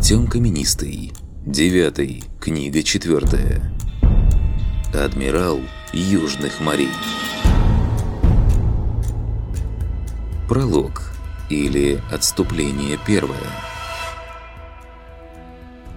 Артем Каменистый. Девятый. Книга четвертая. Адмирал Южных морей. Пролог. Или отступление первое.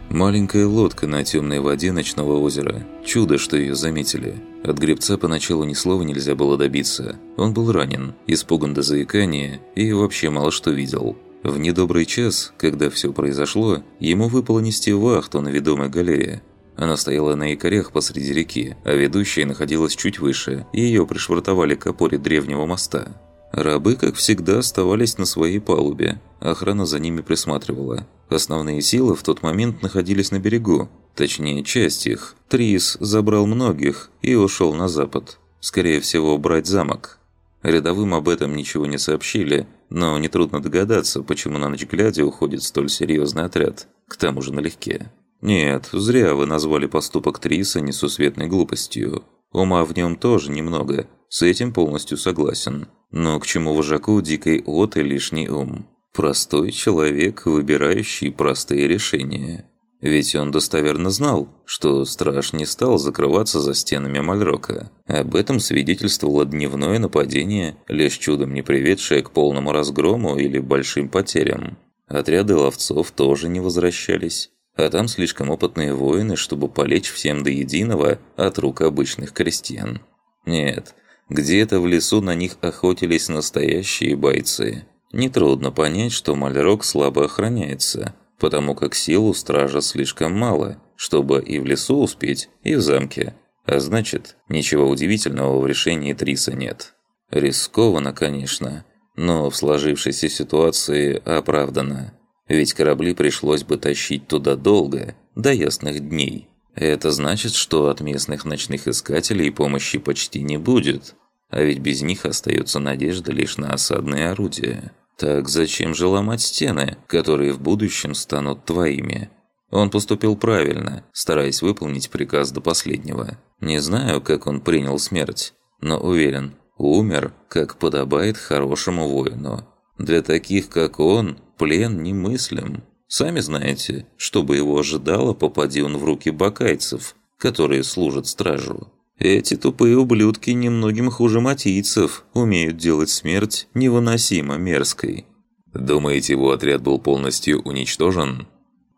Маленькая лодка на темной воде ночного озера. Чудо, что ее заметили. От гребца поначалу ни слова нельзя было добиться. Он был ранен, испуган до заикания и вообще мало что видел. В недобрый час, когда все произошло, ему выпало нести вахту на ведомой галерее. Она стояла на якорях посреди реки, а ведущая находилась чуть выше, и ее пришвартовали к опоре древнего моста. Рабы, как всегда, оставались на своей палубе. Охрана за ними присматривала. Основные силы в тот момент находились на берегу. Точнее, часть их. Трис забрал многих и ушел на запад. Скорее всего, брать замок. Рядовым об этом ничего не сообщили, но нетрудно догадаться, почему на ночь глядя уходит столь серьезный отряд, к тому же налегке. Нет, зря вы назвали поступок Триса несусветной глупостью. Ума в нем тоже немного, с этим полностью согласен. Но к чему вожаку дикой от и лишний ум? Простой человек, выбирающий простые решения. Ведь он достоверно знал, что страж не стал закрываться за стенами Мальрока. Об этом свидетельствовало дневное нападение, лишь чудом не приведшее к полному разгрому или большим потерям. Отряды ловцов тоже не возвращались. А там слишком опытные воины, чтобы полечь всем до единого от рук обычных крестьян. Нет, где-то в лесу на них охотились настоящие бойцы. Нетрудно понять, что Мальрок слабо охраняется – потому как сил у стража слишком мало, чтобы и в лесу успеть, и в замке. А значит, ничего удивительного в решении Триса нет. Рискованно, конечно, но в сложившейся ситуации оправдано. Ведь корабли пришлось бы тащить туда долго, до ясных дней. Это значит, что от местных ночных искателей помощи почти не будет. А ведь без них остается надежда лишь на осадные орудия. Так зачем же ломать стены, которые в будущем станут твоими? Он поступил правильно, стараясь выполнить приказ до последнего. Не знаю, как он принял смерть, но уверен, умер, как подобает хорошему воину. Для таких, как он, плен немыслим. Сами знаете, что бы его ожидало, попади он в руки бакайцев, которые служат стражу. Эти тупые ублюдки немногим хуже матийцев умеют делать смерть невыносимо мерзкой. Думаете, его отряд был полностью уничтожен?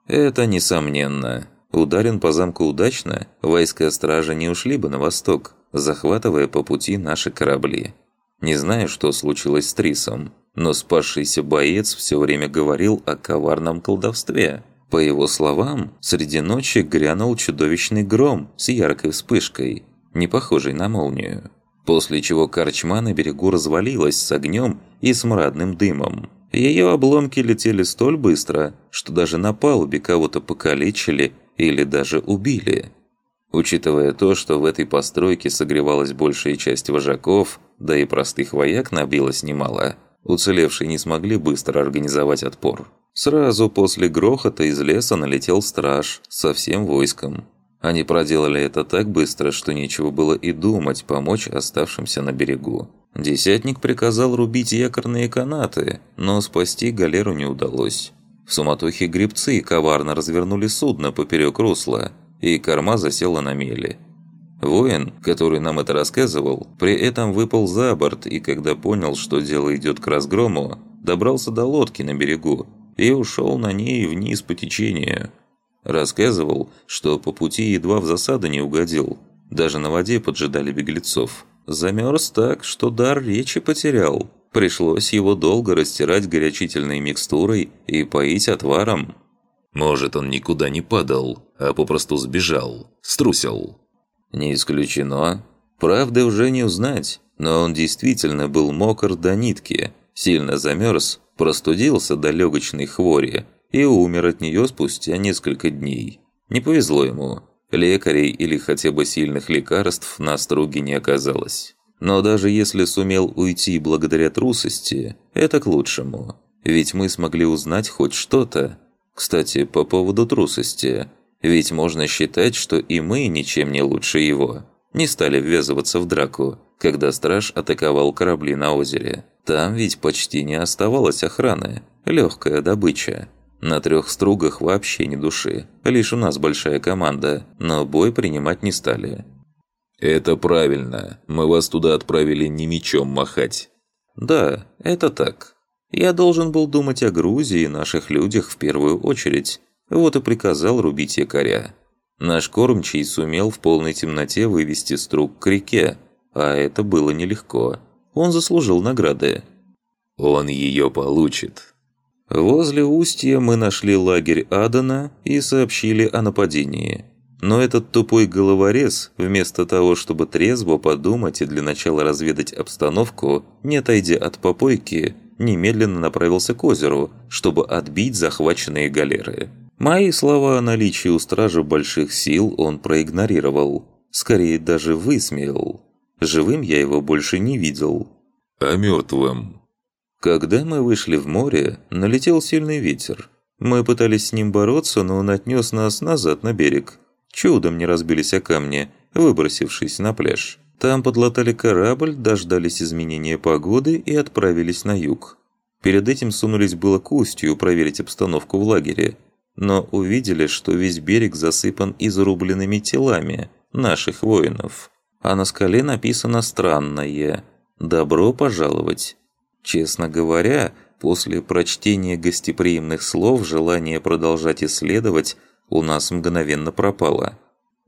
Это несомненно. Ударен по замку удачно, войска стражи не ушли бы на восток, захватывая по пути наши корабли. Не знаю, что случилось с Трисом, но спасшийся боец все время говорил о коварном колдовстве. По его словам, среди ночи грянул чудовищный гром с яркой вспышкой – не похожей на молнию. После чего корчма на берегу развалилась с огнем и смрадным дымом. Ее обломки летели столь быстро, что даже на палубе кого-то покалечили или даже убили. Учитывая то, что в этой постройке согревалась большая часть вожаков, да и простых вояк набилось немало, уцелевшие не смогли быстро организовать отпор. Сразу после грохота из леса налетел страж со всем войском. Они проделали это так быстро, что нечего было и думать помочь оставшимся на берегу. Десятник приказал рубить якорные канаты, но спасти галеру не удалось. В суматохе грибцы коварно развернули судно поперек русла, и корма засела на мели. Воин, который нам это рассказывал, при этом выпал за борт и когда понял, что дело идет к разгрому, добрался до лодки на берегу и ушел на ней вниз по течению – Рассказывал, что по пути едва в засаду не угодил. Даже на воде поджидали беглецов. Замерз так, что дар речи потерял. Пришлось его долго растирать горячительной микстурой и поить отваром. Может, он никуда не падал, а попросту сбежал, струсил. Не исключено. Правда уже не узнать, но он действительно был мокр до нитки, сильно замерз, простудился до легочной хвори, и умер от нее спустя несколько дней. Не повезло ему. Лекарей или хотя бы сильных лекарств на струге не оказалось. Но даже если сумел уйти благодаря трусости, это к лучшему. Ведь мы смогли узнать хоть что-то. Кстати, по поводу трусости. Ведь можно считать, что и мы ничем не лучше его. Не стали ввязываться в драку, когда страж атаковал корабли на озере. Там ведь почти не оставалось охраны. Легкая добыча. На трех стругах вообще ни души. Лишь у нас большая команда, но бой принимать не стали. «Это правильно. Мы вас туда отправили не мечом махать». «Да, это так. Я должен был думать о Грузии и наших людях в первую очередь. Вот и приказал рубить якоря. Наш кормчий сумел в полной темноте вывести струк к реке, а это было нелегко. Он заслужил награды. Он ее получит. Возле устья мы нашли лагерь Адана и сообщили о нападении. Но этот тупой головорез, вместо того, чтобы трезво подумать и для начала разведать обстановку, не отойдя от попойки, немедленно направился к озеру, чтобы отбить захваченные галеры. Мои слова о наличии у стражи больших сил он проигнорировал. Скорее, даже высмеял. Живым я его больше не видел. А мертвым? Когда мы вышли в море, налетел сильный ветер. Мы пытались с ним бороться, но он отнес нас назад на берег. Чудом не разбились о камни, выбросившись на пляж. Там подлатали корабль, дождались изменения погоды и отправились на юг. Перед этим сунулись было к устью проверить обстановку в лагере, но увидели, что весь берег засыпан изрубленными телами наших воинов. А на скале написано странное «Добро пожаловать». Честно говоря, после прочтения гостеприимных слов желание продолжать исследовать у нас мгновенно пропало.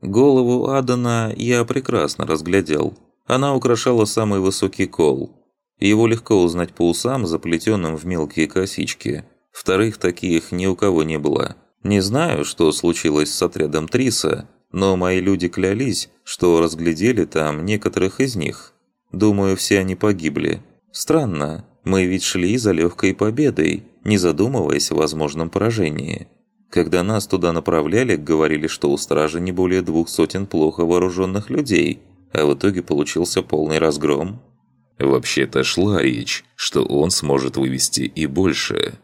Голову Адана я прекрасно разглядел. Она украшала самый высокий кол. Его легко узнать по усам, заплетенным в мелкие косички – Вторых таких ни у кого не было. Не знаю, что случилось с отрядом Триса, но мои люди клялись, что разглядели там некоторых из них. Думаю, все они погибли. Странно, мы ведь шли за легкой победой, не задумываясь о возможном поражении. Когда нас туда направляли, говорили, что у стражи не более двух сотен плохо вооруженных людей, а в итоге получился полный разгром. Вообще-то шла речь, что он сможет вывести и больше.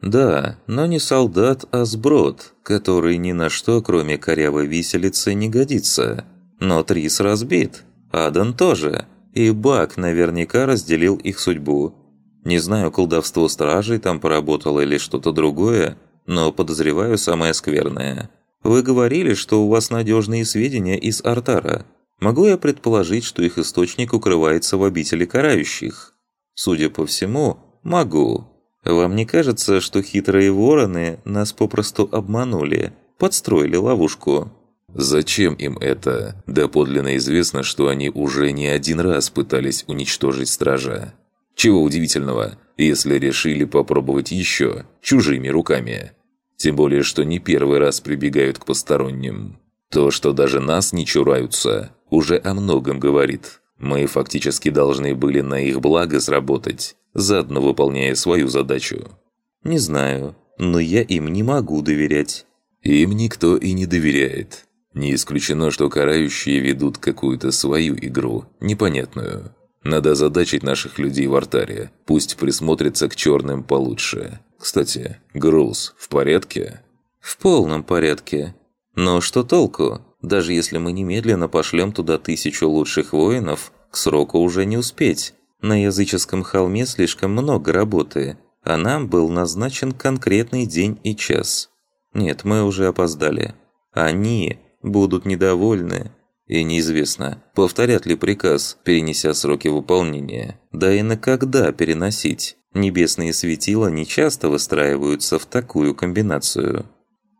Да, но не солдат, а сброд, который ни на что, кроме корявой виселицы, не годится. Но Трис разбит, Адан тоже, и Бак наверняка разделил их судьбу. Не знаю, колдовство стражей там поработало или что-то другое, но подозреваю самое скверное. Вы говорили, что у вас надежные сведения из Артара. Могу я предположить, что их источник укрывается в обители карающих? Судя по всему, могу. Вам не кажется, что хитрые вороны нас попросту обманули, подстроили ловушку?» «Зачем им это? Да подлинно известно, что они уже не один раз пытались уничтожить стража. Чего удивительного, если решили попробовать еще, чужими руками. Тем более, что не первый раз прибегают к посторонним. То, что даже нас не чураются, уже о многом говорит. Мы фактически должны были на их благо сработать, заодно выполняя свою задачу. Не знаю, но я им не могу доверять. Им никто и не доверяет. Не исключено, что карающие ведут какую-то свою игру, непонятную. Надо озадачить наших людей в артаре, пусть присмотрятся к черным получше. Кстати, груз в порядке? В полном порядке. Но что толку? Даже если мы немедленно пошлем туда тысячу лучших воинов, к сроку уже не успеть. На языческом холме слишком много работы, а нам был назначен конкретный день и час. Нет, мы уже опоздали. Они будут недовольны. И неизвестно, повторят ли приказ, перенеся сроки выполнения. Да и на когда переносить. Небесные светила нечасто выстраиваются в такую комбинацию.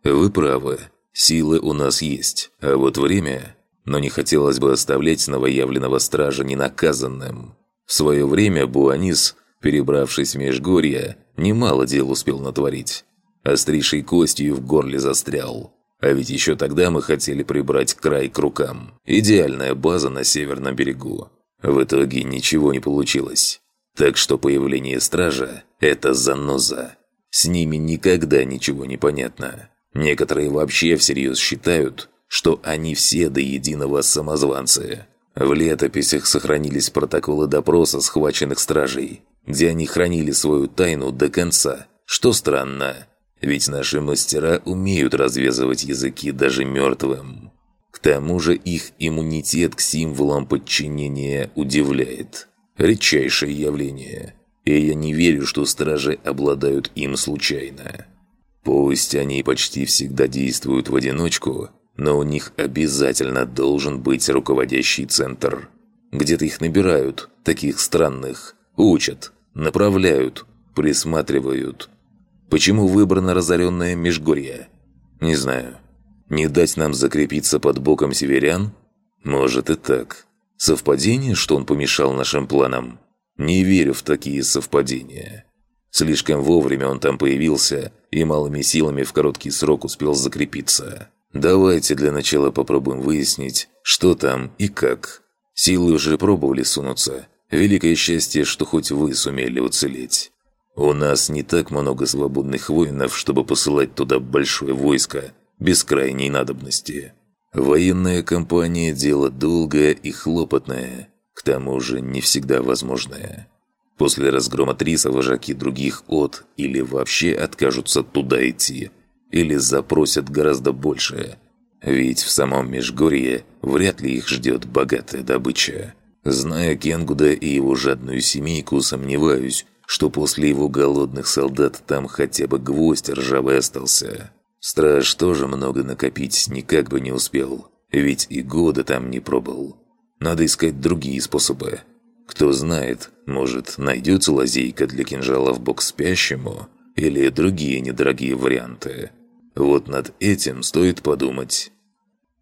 Вы правы. Силы у нас есть. А вот время... Но не хотелось бы оставлять новоявленного стража ненаказанным. В свое время Буанис, перебравшись в Межгорье, немало дел успел натворить. Острейшей костью в горле застрял. А ведь еще тогда мы хотели прибрать край к рукам. Идеальная база на северном берегу. В итоге ничего не получилось. Так что появление стража – это заноза. С ними никогда ничего не понятно. Некоторые вообще всерьез считают, что они все до единого самозванцы. В летописях сохранились протоколы допроса схваченных стражей, где они хранили свою тайну до конца, что странно, ведь наши мастера умеют развязывать языки даже мертвым. К тому же их иммунитет к символам подчинения удивляет. Редчайшее явление. И я не верю, что стражи обладают им случайно. Пусть они почти всегда действуют в одиночку, но у них обязательно должен быть руководящий центр. Где-то их набирают, таких странных, учат, направляют, присматривают. Почему выбрано разоренное Межгорье? Не знаю. Не дать нам закрепиться под боком северян? Может и так. Совпадение, что он помешал нашим планам? Не верю в такие совпадения. Слишком вовремя он там появился и малыми силами в короткий срок успел закрепиться. Давайте для начала попробуем выяснить, что там и как. Силы уже пробовали сунуться. Великое счастье, что хоть вы сумели уцелеть. У нас не так много свободных воинов, чтобы посылать туда большое войско без крайней надобности. Военная кампания – дело долгое и хлопотное, к тому же не всегда возможное. После разгрома Триса вожаки других от или вообще откажутся туда идти, или запросят гораздо больше. Ведь в самом Межгорье вряд ли их ждет богатая добыча. Зная Кенгуда и его жадную семейку, сомневаюсь, что после его голодных солдат там хотя бы гвоздь ржавый остался. Страж тоже много накопить никак бы не успел, ведь и года там не пробыл. Надо искать другие способы. Кто знает, может, найдется лазейка для кинжала в бок спящему или другие недорогие варианты. Вот над этим стоит подумать.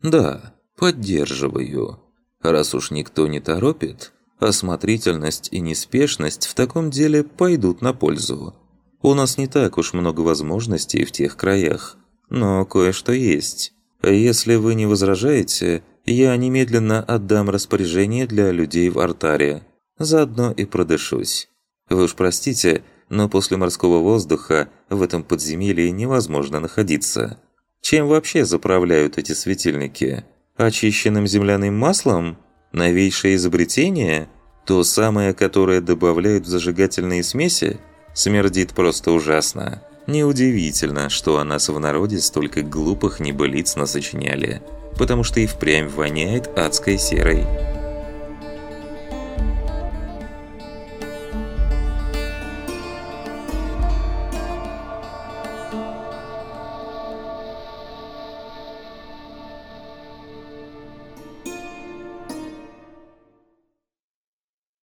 Да, поддерживаю. Раз уж никто не торопит, осмотрительность и неспешность в таком деле пойдут на пользу. У нас не так уж много возможностей в тех краях, но кое-что есть. Если вы не возражаете, я немедленно отдам распоряжение для людей в артаре. Заодно и продышусь. Вы уж простите, но после морского воздуха в этом подземелье невозможно находиться. Чем вообще заправляют эти светильники? Очищенным земляным маслом? Новейшее изобретение? То самое, которое добавляют в зажигательные смеси? Смердит просто ужасно. Неудивительно, что о нас в народе столько глупых небылиц насочиняли, потому что и впрямь воняет адской серой.